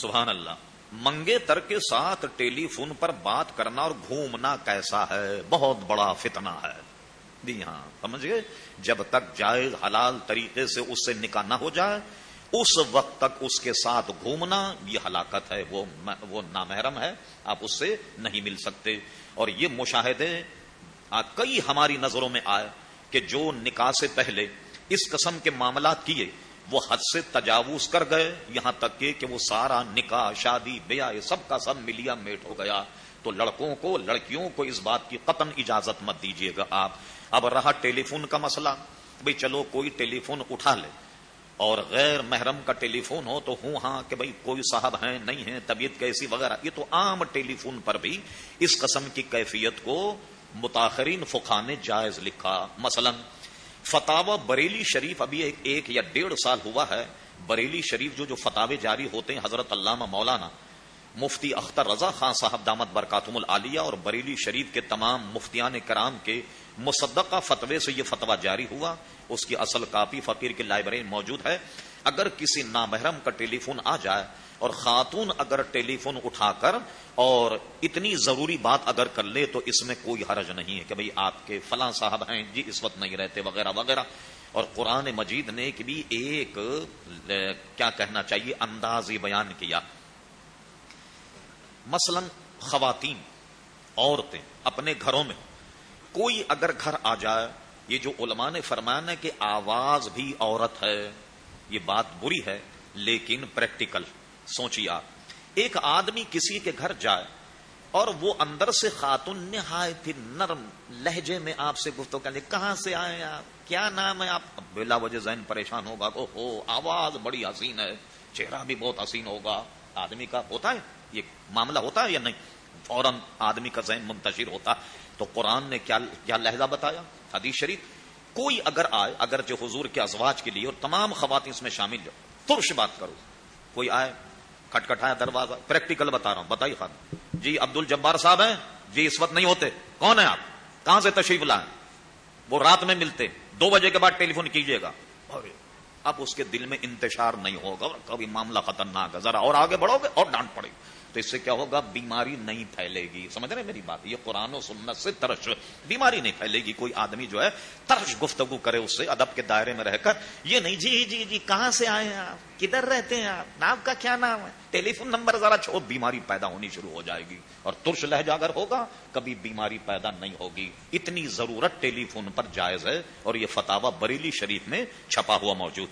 سبحان اللہ۔ منگے تر کے ساتھ ٹیلی فون پر بات کرنا اور گھومنا کیسا ہے؟ بہت بڑا فتنہ ہے۔ جی ہاں سمجھ گئے جب تک جائز حلال طریقے سے اس سے نکاح نہ ہو جائے، اس وقت تک اس کے ساتھ گھومنا یہ ہلاکت ہے، وہ وہ نامحرم ہے۔ آپ اس سے نہیں مل سکتے۔ اور یہ مشاہدے کئی ہماری نظروں میں آئے کہ جو نکاح سے پہلے اس قسم کے معاملات کیے وہ حد سے تجاوز کر گئے۔ یہاں تک کہ, کہ وہ سارا نکاح شادی بیاہ سب کا سب ملیا میٹ ہو گیا۔ تو لڑکوں کو لڑکیوں کو اس بات کی قطن اجازت مت دیجیے گا آپ۔ اب رہا ٹیلی فون کا مسئلہ۔ بھائی چلو کوئی ٹیلی فون اٹھا لے۔ اور غیر محرم کا ٹیلی فون ہو تو ہوں ہاں کہ بھائی کوئی صاحب ہیں نہیں ہے طبیعت کیسی وغیرہ۔ یہ تو عام ٹیلی فون پر بھی اس قسم کی کیفیت کو متاثرین فخا نے جائز لکھا۔ مثلا فتح بریلی شریف ابھی ایک, ایک یا ڈیڑھ سال ہوا ہے۔ بریلی شریف جو جو فتح جاری ہوتے ہیں حضرت علامہ مولانا مفتی اختر رضا خان صاحب دامت برکاتم العالیہ اور بریلی شریف کے تمام مفتیان کرام کے مصدقہ فتوے سے یہ فتویٰ جاری ہوا۔ اس کی اصل کاپی فقیر کی لائبریری موجود ہے۔ اگر کسی نامحرم کا ٹیلی فون آ جائے اور خاتون اگر ٹیلی فون اٹھا کر اور اتنی ضروری بات اگر کر لے تو اس میں کوئی حرج نہیں ہے کہ بھئی آپ کے فلاں صاحب ہیں جی اس وقت نہیں رہتے وغیرہ وغیرہ۔ اور قرآن مجید نے بھی ایک کیا کہنا چاہیے، اندازی بیان کیا۔ مثلا خواتین، عورتیں اپنے گھروں میں، کوئی اگر گھر آ جائے، یہ جو علماء نے فرمایا کہ آواز بھی عورت ہے۔ یہ بات بری ہے، لیکن پریکٹیکل سوچیے آپ، ایک آدمی کسی کے گھر جائے اور وہ اندر سے خاتون نہایت ہی نرم لہجے میں آپ سے گفتگو کرنے کہاں سے آئے آپ؟ کیا نام ہے آپ؟ بلا وجہ ذہن پریشان ہوگا او ہو آواز بڑی حسین ہے، چہرہ بھی بہت حسین ہوگا۔ آدمی کا ہوتا ہے؟ یہ معاملہ ہوتا ہے یا نہیں؟ فوراً آدمی کا ذہن منتشر ہوتا۔ تو قرآن نے کیا کیا لہجہ بتایا؟ حدیث شریف۔ کوئی اگر آئے، اگر جو حضور کے ازواج کے لیے اور تمام خواتین اس میں شامل ہو، ترش بات کرو۔ کوئی آئے، کھٹکھٹایا دروازہ پریکٹیکل بتا رہا ہوں بتائیے خان۔ جی عبد الجبار صاحب ہیں؟ جی اس وقت نہیں ہوتے۔ کون ہیں آپ؟ کہاں سے تشریف لائیں وہ رات میں ملتے۔ دو بجے کے بعد ٹیلی فون کیجیے گا۔ اب اس کے دل میں انتشار نہیں ہوگا کبھی معاملہ خطرناک ہے۔ ذرا اور آگے بڑھو گے اور ڈانٹ پڑے گی۔ تو اس سے کیا ہوگا؟ بیماری نہیں پھیلے گی۔ سمجھ رہے میری بات؟ یہ قرآن و سنت سے ترش۔ بیماری نہیں پھیلے گی۔ کوئی آدمی جو ہے ترش گفتگو کرے اس سے، ادب کے دائرے میں رہ کر، یہ نہیں جی جی جی کہاں سے آئے ہیں آپ؟ کدھر رہتے ہیں آپ؟ نام کا کیا نام ہے؟ ٹیلی فون نمبر ذرا چھوڑ، بیماری پیدا ہونی شروع ہو جائے گی۔ اور ترش لہجہ اگر ہوگا، کبھی بیماری پیدا نہیں ہوگی۔ اتنی ضرورت ٹیلی فون پر جائز ہے اور یہ فتح بریلی شریف میں چھپا ہوا موجود